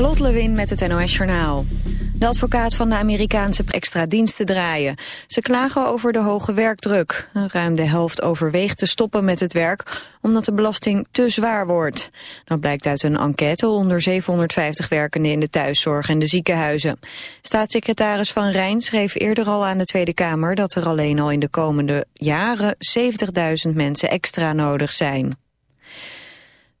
Lot Lewin met het NOS Journaal. De advocaat van de Amerikaanse extra diensten draaien. Ze klagen over de hoge werkdruk. Ruim de helft overweegt te stoppen met het werk omdat de belasting te zwaar wordt. Dat blijkt uit een enquête onder 750 werkenden in de thuiszorg en de ziekenhuizen. Staatssecretaris Van Rijn schreef eerder al aan de Tweede Kamer dat er alleen al in de komende jaren 70.000 mensen extra nodig zijn.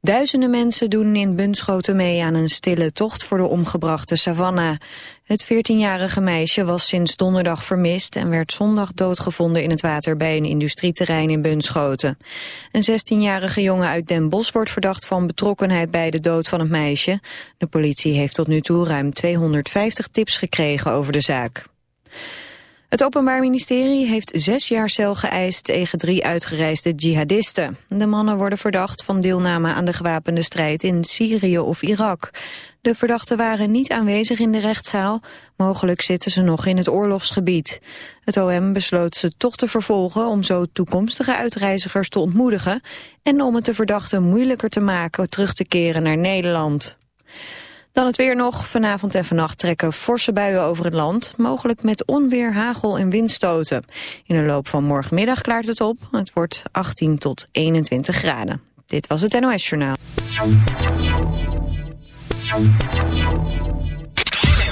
Duizenden mensen doen in Bunschoten mee aan een stille tocht voor de omgebrachte Savannah. Het 14-jarige meisje was sinds donderdag vermist en werd zondag doodgevonden in het water bij een industrieterrein in Bunschoten. Een 16-jarige jongen uit Den Bosch wordt verdacht van betrokkenheid bij de dood van het meisje. De politie heeft tot nu toe ruim 250 tips gekregen over de zaak. Het Openbaar Ministerie heeft zes jaar cel geëist tegen drie uitgereisde jihadisten. De mannen worden verdacht van deelname aan de gewapende strijd in Syrië of Irak. De verdachten waren niet aanwezig in de rechtszaal. Mogelijk zitten ze nog in het oorlogsgebied. Het OM besloot ze toch te vervolgen om zo toekomstige uitreizigers te ontmoedigen... en om het de verdachten moeilijker te maken terug te keren naar Nederland. Dan het weer nog. Vanavond en vannacht trekken forse buien over het land. Mogelijk met onweer, hagel en windstoten. In de loop van morgenmiddag klaart het op. Het wordt 18 tot 21 graden. Dit was het NOS Journaal.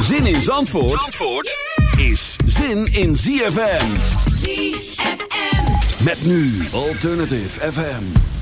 Zin in Zandvoort, Zandvoort is zin in ZFM. ZFM. Met nu Alternative FM.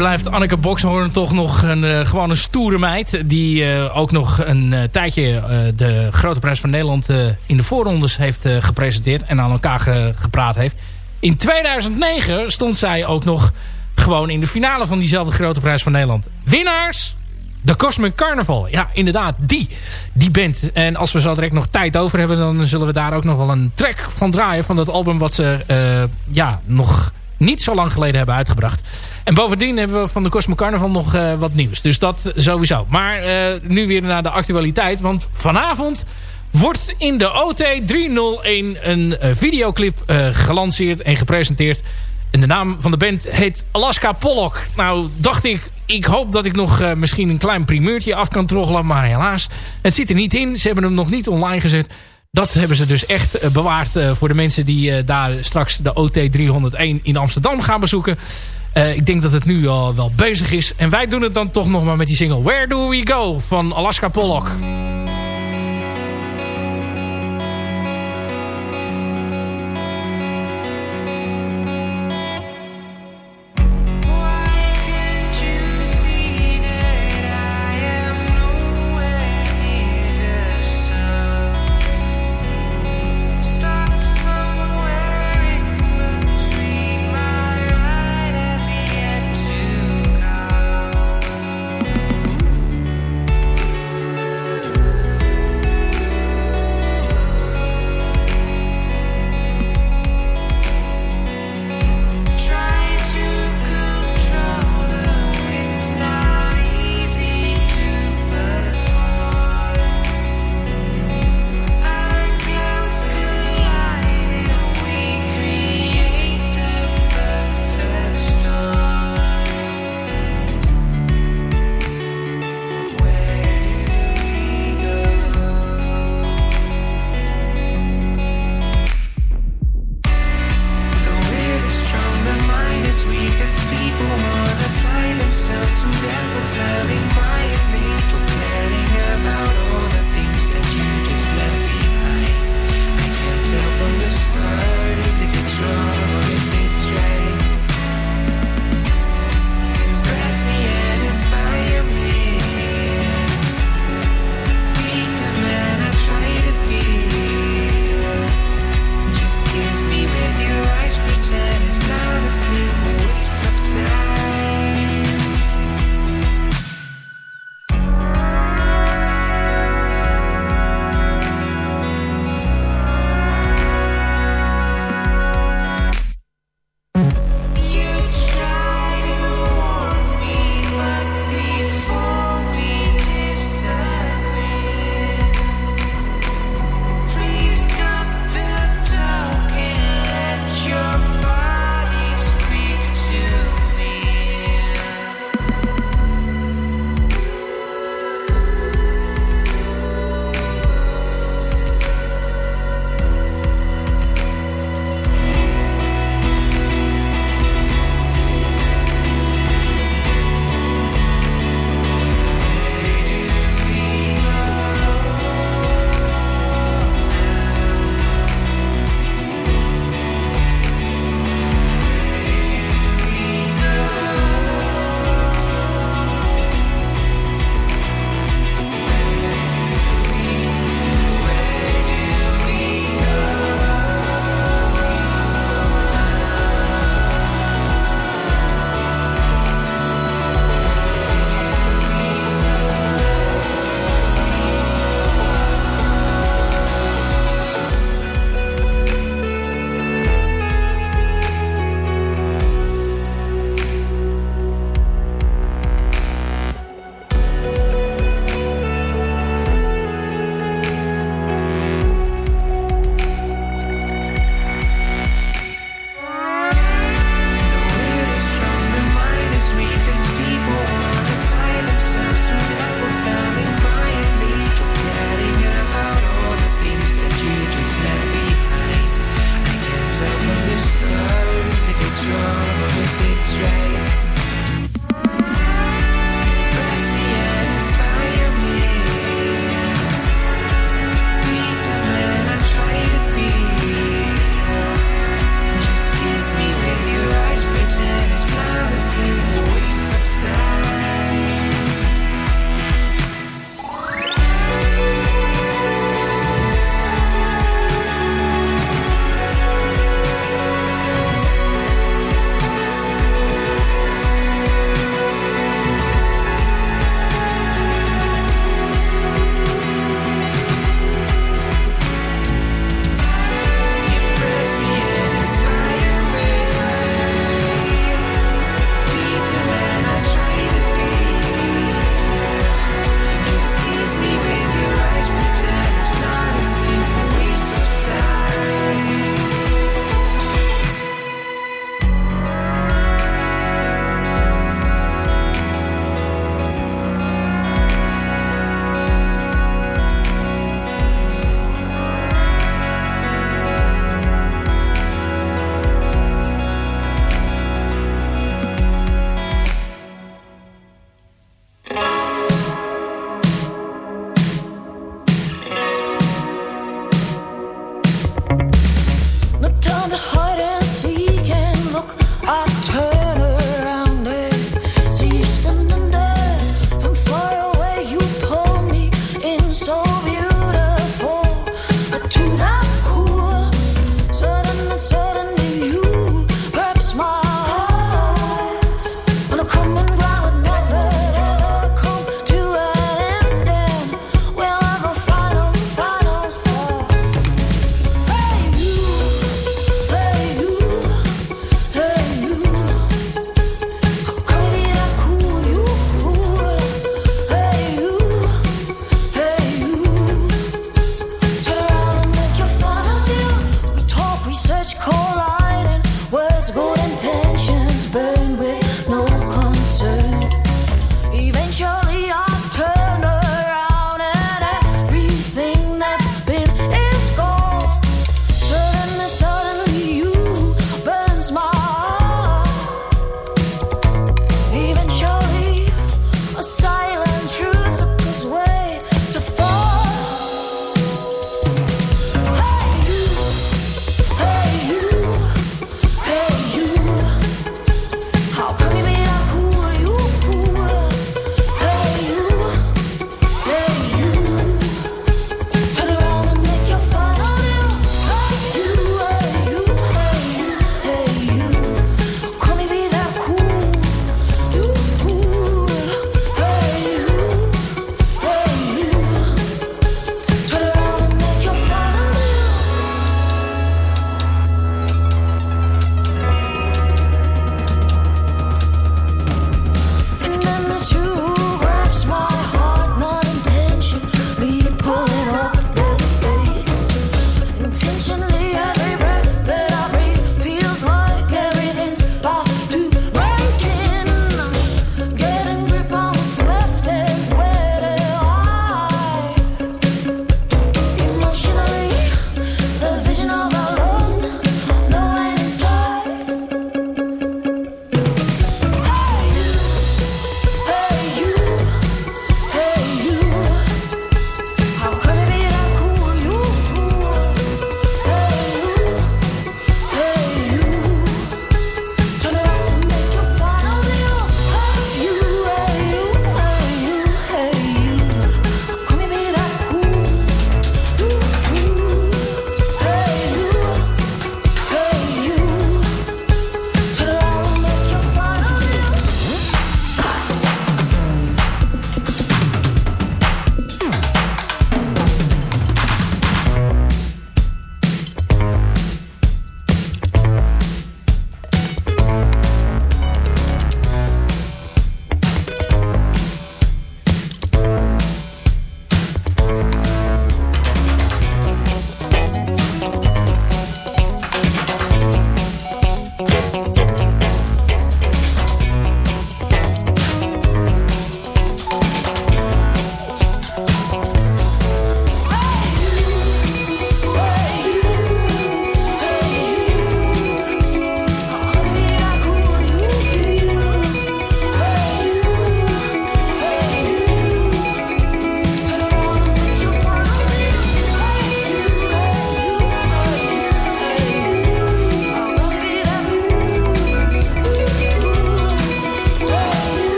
Blijft Anneke Bokshoorn toch nog een, uh, gewoon een stoere meid. Die uh, ook nog een uh, tijdje de Grote Prijs van Nederland in de voorrondes heeft gepresenteerd. En aan elkaar ge gepraat heeft. In 2009 stond zij ook nog gewoon in de finale van diezelfde Grote Prijs van Nederland. Winnaars, de Cosmic Carnival. Ja, inderdaad, die. Die band. En als we zo direct nog tijd over hebben... dan zullen we daar ook nog wel een track van draaien... van dat album wat ze ja, nog niet zo lang geleden hebben uitgebracht. En bovendien hebben we van de Cosmo Carnival nog uh, wat nieuws. Dus dat sowieso. Maar uh, nu weer naar de actualiteit. Want vanavond wordt in de OT 301 een uh, videoclip gelanceerd en gepresenteerd. En de naam van de band heet Alaska Pollock. Nou dacht ik, ik hoop dat ik nog misschien een klein primeurtje af kan troggelen. Maar helaas, het zit er niet in. Ze hebben hem nog niet online gezet. Dat hebben ze dus echt eh, bewaard eh, voor de mensen die eh, daar straks de OT 301 in Amsterdam gaan bezoeken. ik denk dat het nu al wel bezig is. En wij doen het dan toch nog maar met die single Where Do We Go van Alaska Pollock.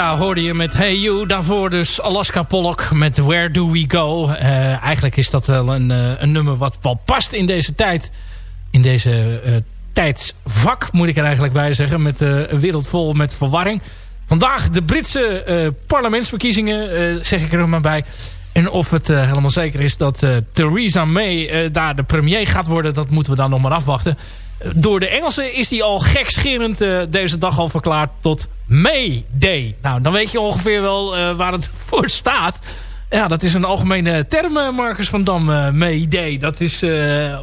Hoorde je met Hey You. Daarvoor dus Alaska Pollock met Where Do We Go. Uh, eigenlijk is dat wel een, uh, een nummer wat wel past in deze tijd. In deze uh, tijdsvak moet ik er eigenlijk bij zeggen. Met een wereld vol met verwarring. Vandaag de Britse parlementsverkiezingen zeg ik er maar bij. En of het helemaal zeker is dat Theresa May daar de premier gaat worden. Dat moeten we dan nog maar afwachten. Door de Engelsen is die al gekscherend uh, deze dag al verklaard tot May Day. Nou, dan weet je ongeveer wel uh, waar het voor staat. Ja, dat is een algemene term, uh, Marcus van Dam, May Day. Dat is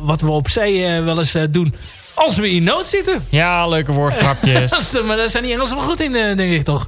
wat we op zee wel eens doen als we in nood zitten. Ja, leuke woordgrapjes. maar daar zijn die Engelsen wel goed in, denk ik toch.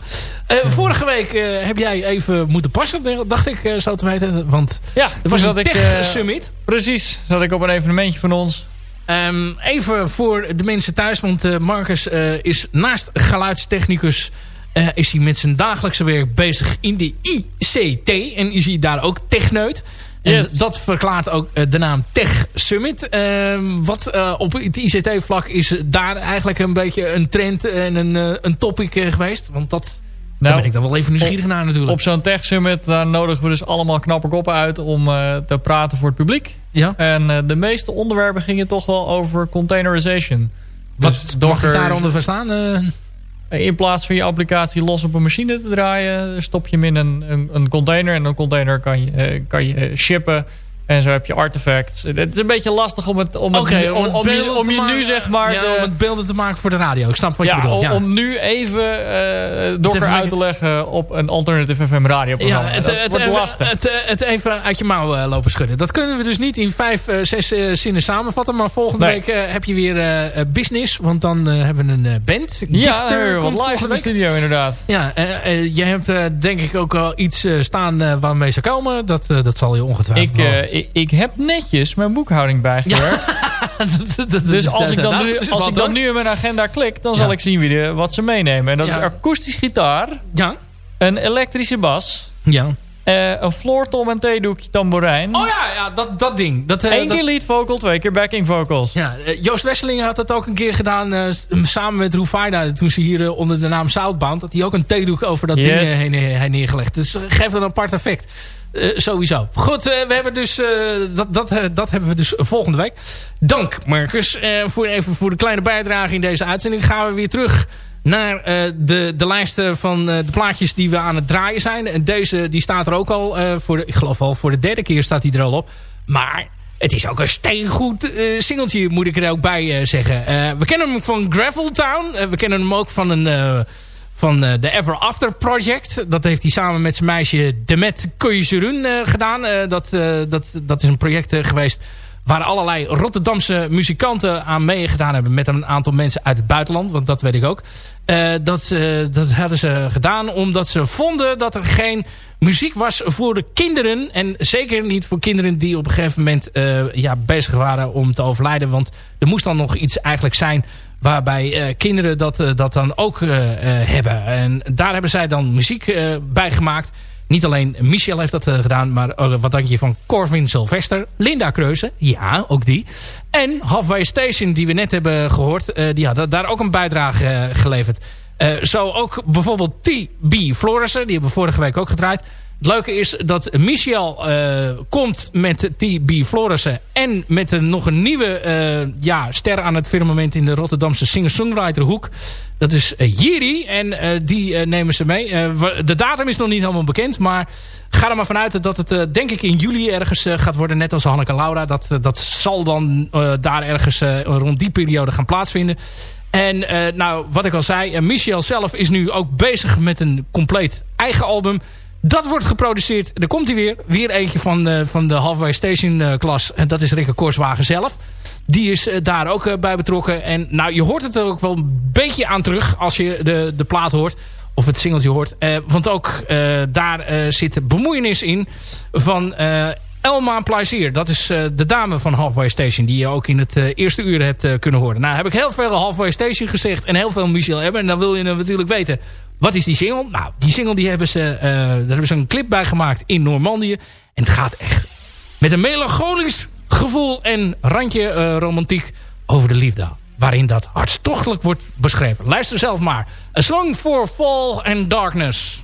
vorige week heb jij even moeten passen, dacht ik zo te weten. Want ja, er was een tech-summit. Precies, zat ik op een evenementje van ons. Um, even voor de mensen thuis, want uh, Marcus uh, is naast geluidstechnicus... Uh, is hij met zijn dagelijkse werk bezig in de ICT. En is hij daar ook techneut. En dat verklaart ook de naam Tech Summit. Ehm, wat op het ICT-vlak is daar eigenlijk een beetje een trend en een, een topic geweest. Want dat nou, daar ben ik dan wel even nieuwsgierig naar natuurlijk. Op zo'n Tech Summit daar nodigen we dus allemaal knappe koppen uit om uh, te praten voor het publiek. Ja. En uh, de meeste onderwerpen gingen toch wel over containerization. Wat dus mag je daaronder verstaan? Uh... In plaats van je applicatie los op een machine te draaien... stop je hem in een, een, een container. En een container kan je, kan je shippen en zo heb je artifacts. Het is een beetje lastig om het, om, okay, het, om, om, je, om je nu zeg maar... Ja, om het beelden te maken voor de radio. Ik snap wat je bedoelt. Ja. Om nu even uh, Docker uit te leggen op een Alternative FM radioprogramma. Ja, het, dat het, wordt lastig. Het, het, even uit je mouw uh, lopen schudden. Dat kunnen we dus niet in vijf, uh, zes zinnen samenvatten. Maar volgende nee. week heb je weer business. Want dan hebben we een band. Ja, live in de studio inderdaad. Ja, jij hebt denk ik ook wel iets staan waarmee ze komen. Dat, dat zal je ongetwijfeld ik, ik, ik, heb netjes mijn boekhouding bijgewerkt. Ja. dus als ik dan, nu, als ik dan nu in mijn agenda klik, dan zal ik zien wie de, wat ze meenemen. En dat is akoestisch gitaar, ja. een elektrische bas, ja. Uh, een floortom en theedoekje tamboerijn. Oh ja, ja dat, dat ding. Dat, uh, Eén keer lead vocal, twee keer backing vocals. Ja, uh, Joost Wesseling had dat ook een keer gedaan samen met Rufaida. Toen ze hier onder de naam Southbound. Dat hij ook een theedoek over dat yes. ding heen, heen neergelegd. Dus geeft een apart effect. Uh, sowieso. Goed, uh, we hebben dus, uh, dat, dat, dat hebben we dus volgende week. Dank Marcus. voor, even voor de kleine bijdrage in deze uitzending. Gaan we weer terug naar de, de lijsten van de plaatjes die we aan het draaien zijn. En deze die staat er ook al. voor ik geloof al voor de derde keer staat hij er al op. Maar het is ook een steengoed singeltje moet ik er ook bij zeggen. we kennen hem van Graveltown. we kennen hem ook van een van uh, de Ever After Project. Dat heeft hij samen met zijn meisje Demet Koyzerun uh, gedaan. Uh, dat, dat, dat is een project geweest waar allerlei Rotterdamse muzikanten aan meegedaan hebben. Met een aantal mensen uit het buitenland, want dat weet ik ook. dat, dat hadden ze gedaan omdat ze vonden dat er geen muziek was voor de kinderen. En zeker niet voor kinderen die op een gegeven moment ja, bezig waren om te overlijden. Want er moest dan nog iets eigenlijk zijn Waarbij kinderen dat, dat dan ook hebben. En daar hebben zij dan muziek bij gemaakt. Niet alleen Michel heeft dat gedaan, maar wat denk je van Corvin Sylvester, Linda Kreuzen, ja, ook die. En Halfway Station, die we net hebben gehoord, die had daar ook een bijdrage geleverd. zo ook bijvoorbeeld T.B. Florissen, die hebben we vorige week ook gedraaid. Het leuke is dat Michel uh, komt met T.B. Florissen... en met een, nog een nieuwe uh, ja, ster aan het firmament... in de Rotterdamse singer-songwriter hoek. Dat is uh, Jiri en die nemen ze mee. de datum is nog niet helemaal bekend... maar ga er maar vanuit dat het denk ik in juli ergens gaat worden... net als Hanneke Laura. Dat, dat zal dan daar ergens rond die periode gaan plaatsvinden... En nou, wat ik al zei, Michel zelf is nu ook bezig met een compleet eigen album. Dat wordt geproduceerd. Er komt hij weer. Weer eentje van, uh, van de Halfway Station uh, klas. En dat is Rikke Korswagen zelf. Die is uh, daar ook bij betrokken. En nou, je hoort het er ook wel een beetje aan terug. Als je de, de plaat hoort. Of het singeltje hoort. want ook daar zit bemoeienis in. Van Elma Plaisier. Dat is de dame van Halfway Station. Die je ook in het eerste uur hebt kunnen horen. Nou heb ik heel veel Halfway Station gezegd. En heel veel Michel hebben. En dan wil je natuurlijk weten wat is die single? Nou, die single die hebben ze, daar hebben ze een clip bij gemaakt in Normandië. En het gaat echt met een melancholisch gevoel en randje romantiek over de liefde. waarin dat hartstochtelijk wordt beschreven. Luister zelf maar. A Song for Fall and Darkness.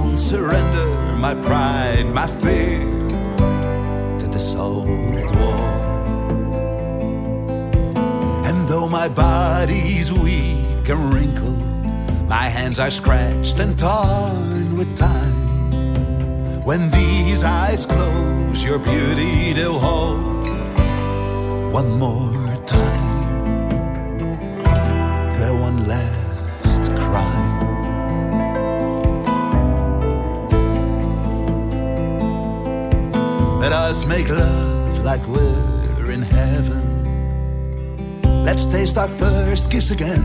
surrender my pride, my fear to this old war. And though my body's weak and wrinkled, my hands are scratched and torn with time. When these eyes close, your beauty they'll hold one more time. Us make love like we're in heaven. Let's taste our first kiss again.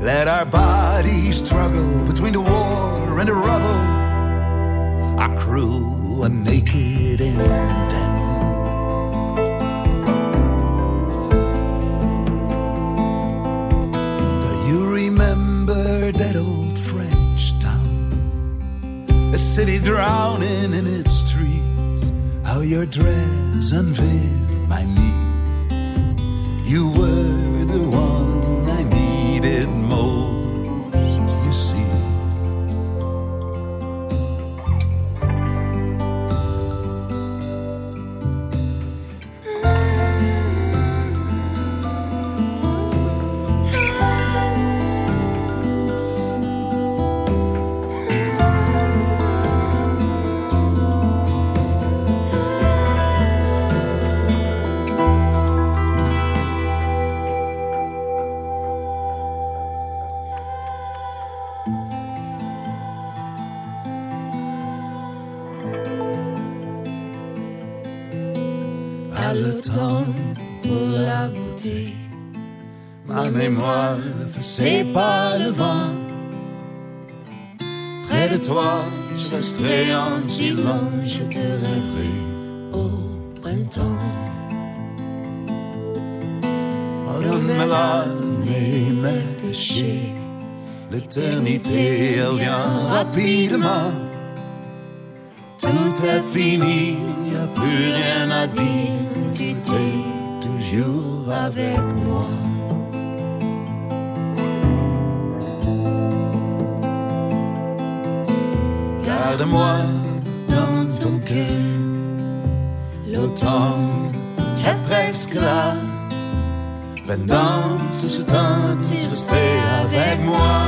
Let our bodies struggle between the war and the rubble. Our crew are naked in denim. Do you remember that old French town? A city drowning in. How your dress unveiled my knees. You were je te rêverai au printemps. Pardonne mes mes péchés. L'éternité, elle vient rapidement. Tout est fini, il n'y a plus rien à dire. Tu es toujours avec moi. Garde-moi L'automne est presque là. Pendant tout ce temps, tu restais avec moi.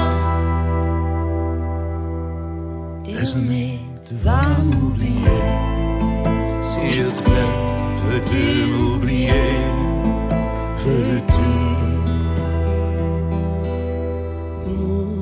Désormais, tu vas m'oublier. S'il te plaît, veux-tu m'oublier Veux-tu Een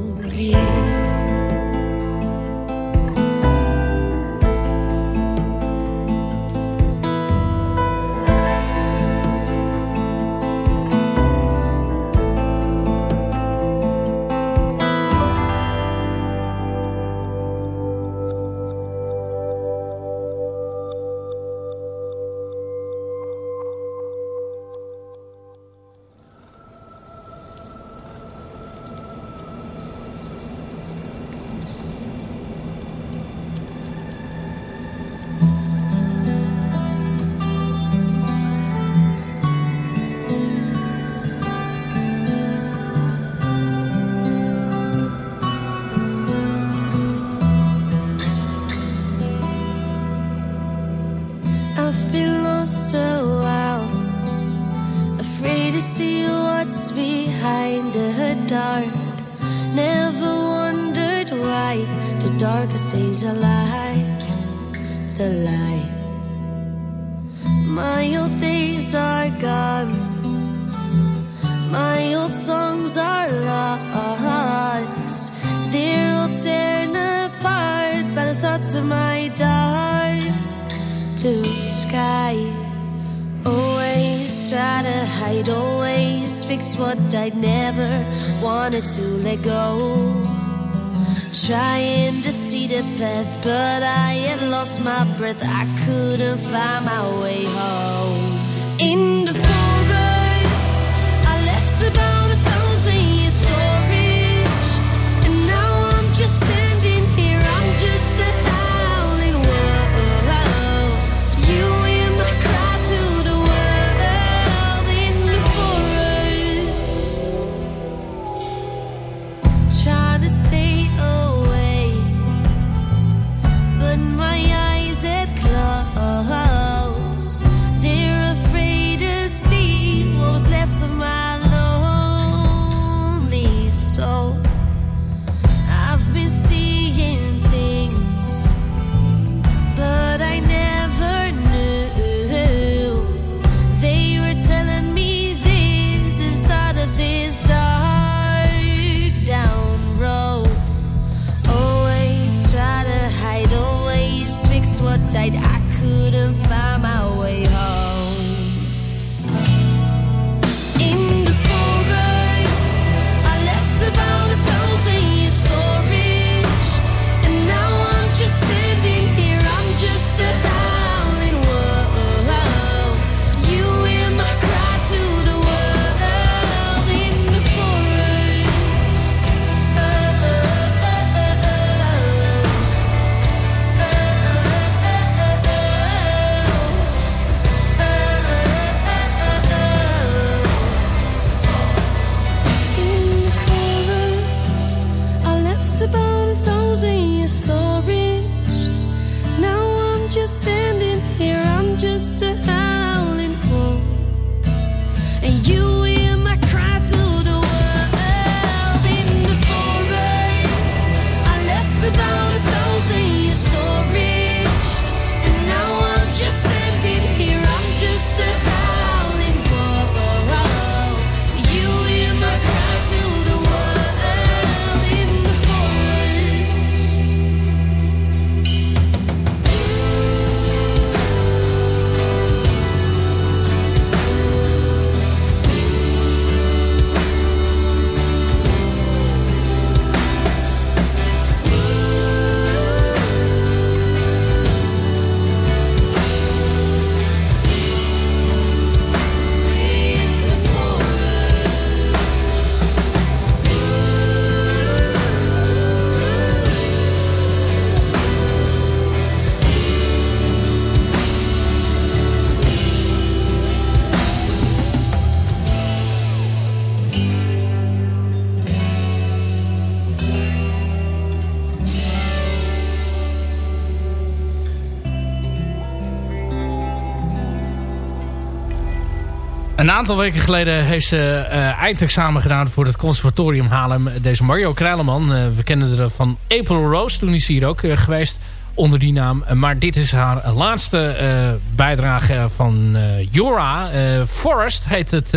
aantal weken geleden heeft ze uh, eindexamen gedaan voor het conservatorium Haarlem. Deze Mario Kruileman, uh, we kennen er van April Rose, toen is hij hier ook uh, geweest. onder die naam. Maar dit is haar laatste bijdrage van Jora. Forest heet het,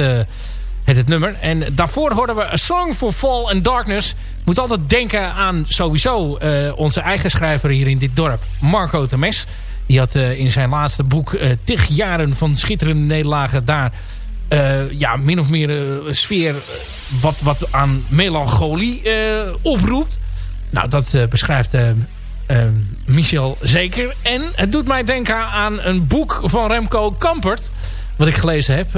het nummer. En daarvoor hoorden we A Song for Fall and Darkness. Moet altijd denken aan sowieso onze eigen schrijver hier in dit dorp. Marco Temes. Die had in zijn laatste boek tig jaren van schitterende nederlagen daar uh, ja, min of meer uh, sfeer wat, wat aan melancholie oproept. Nou, dat beschrijft Michel zeker. En het doet mij denken aan een boek van Remco Kampert. Wat ik gelezen heb.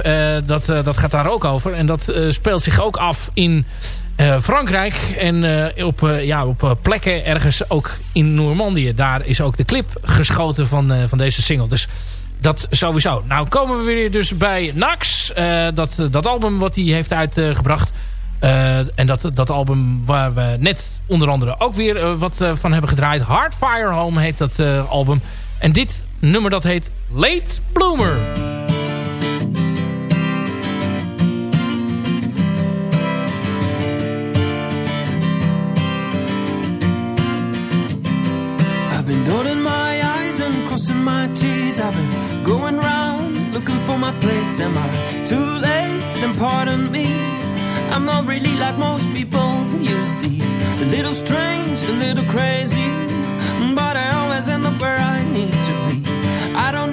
dat, dat gaat daar ook over. En dat speelt zich ook af in Frankrijk. En op, ja, op plekken ergens ook in Normandië. Daar is ook de clip geschoten van, van deze single. Dus dat sowieso. Nou komen we weer dus bij Nax. Uh, dat, dat album wat hij heeft uitgebracht. Uh, en dat, dat album waar we net onder andere ook weer uh, wat van hebben gedraaid. Hardfire Home heet dat album. En dit nummer dat heet Late Bloomer. I've been dotting my I's and crossing my T's. My place. Am I too late? Then pardon me. I'm not really like most people you see. A little strange, a little crazy. But I always end up where I need to be. I don't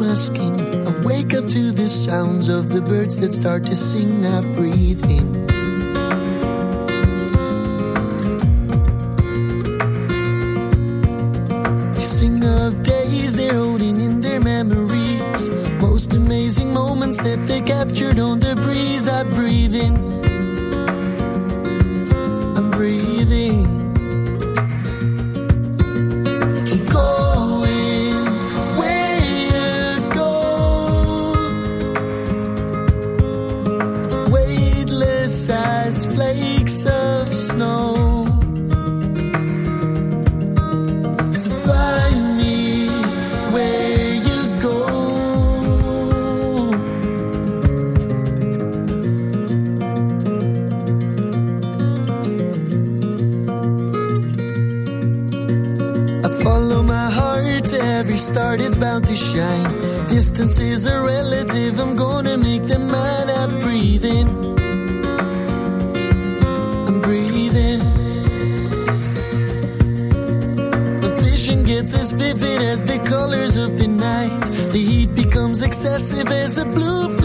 my skin. I wake up to the sounds of the birds that start to sing. I breathe in. They sing of days they're holding in their memories. Most amazing moments that they captured on the breeze. I breathe in. Star it's bound to shine. Distance is a relative, I'm gonna make them mine. I breathe in. I'm breathing. My vision gets as vivid as the colors of the night. The heat becomes excessive as a blue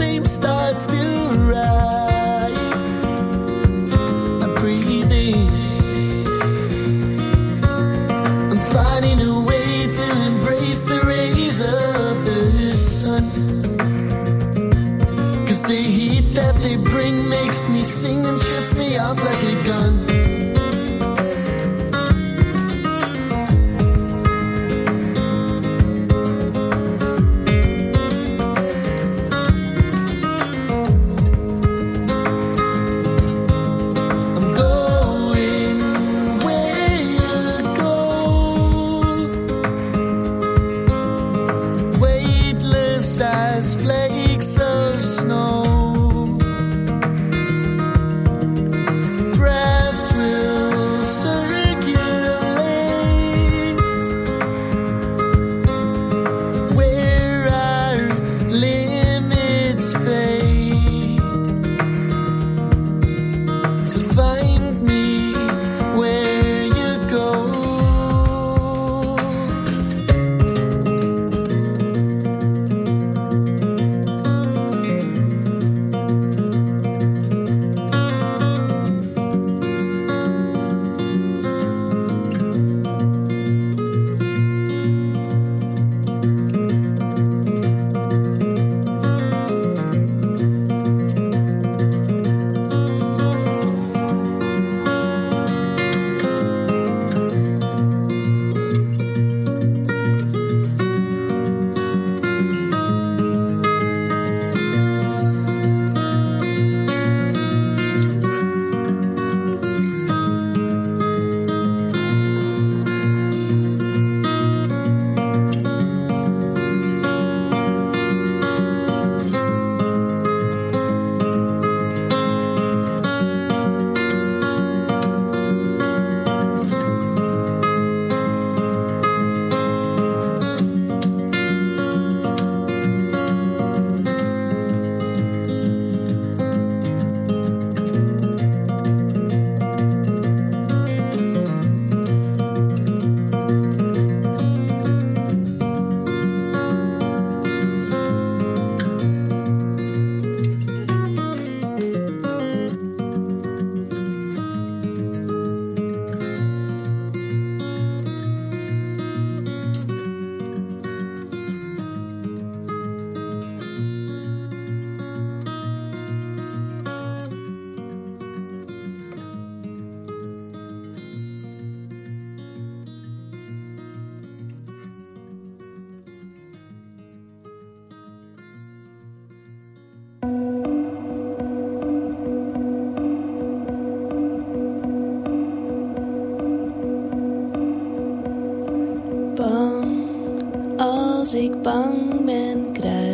als bang ben, kruip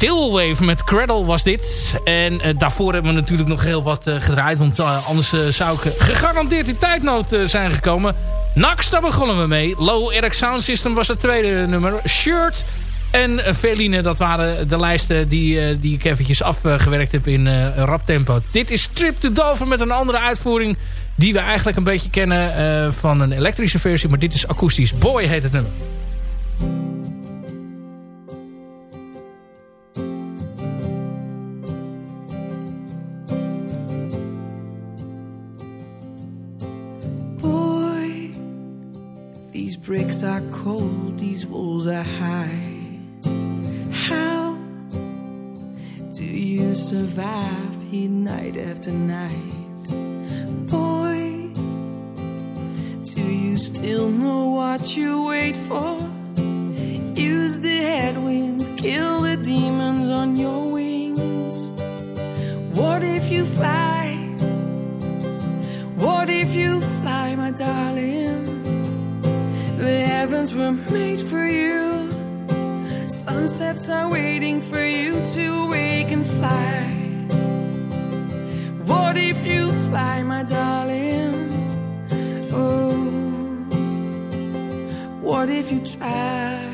Stillwave met Cradle was dit. En daarvoor hebben we natuurlijk nog heel wat gedraaid. Want anders zou ik gegarandeerd in tijdnood zijn gekomen. Nax, daar begonnen we mee. Low Eric Sound System was het tweede nummer. Shirt en Veline, dat waren de lijsten die, die ik eventjes afgewerkt heb in rap tempo. Dit is Trip to Dover met een andere uitvoering die we eigenlijk een beetje kennen van een elektrische versie. Maar dit is akoestisch. Boy heet het nummer. Bricks are cold, these walls are high. How do you survive here night after night? Boy, do you still know what you wait for? Use the headwind, kill the demons on your wings. What if you fly? What if you fly, my darling? The heavens were made for you. Sunsets are waiting for you to wake and fly. What if you fly, my darling? Oh, what if you try,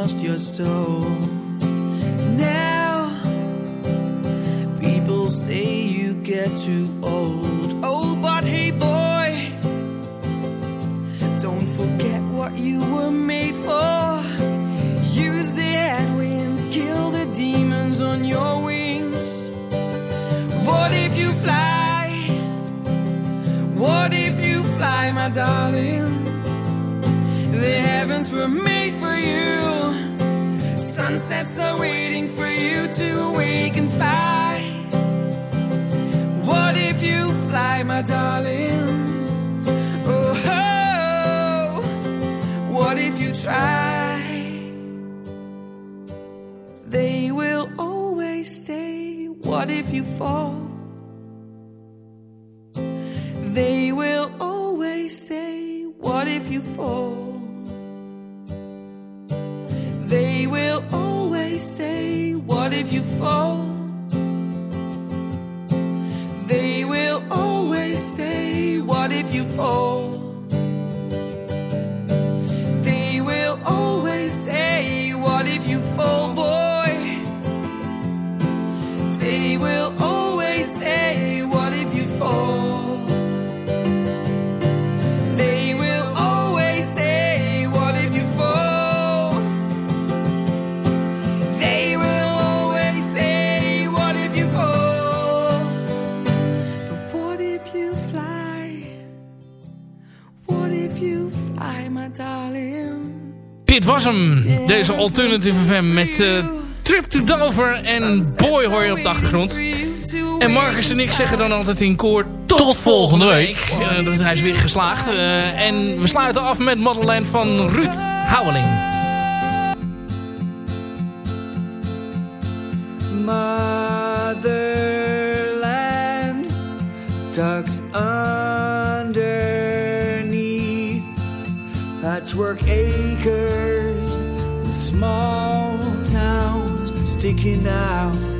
lost your soul. Now, people say you get too old. Oh, but hey, boy, don't forget what you were made for. Use the headwind, kill the demons on your wings. What if you fly? What if you fly, my darling? The heavens were made for you. Sunsets are waiting for you to awake and fly. What if you fly, my darling? Oh, oh what if you try? They will always say, What if you fall? They will always say, What if you fall? Will always say, What if you fall? They will always say, What if you fall? They will always say, What if you fall, boy? They will always say, Dit was hem, deze Alternative FM met uh, Trip to Dover en Boy hoor je op de achtergrond. En Marcus en ik zeggen dan altijd in koor tot, volgende week. Uh, dat hij is weer geslaagd. Uh, en we sluiten af met Motherland van Ruud Houweling. Motherland tucked underneath patchwork acres with small towns sticking out.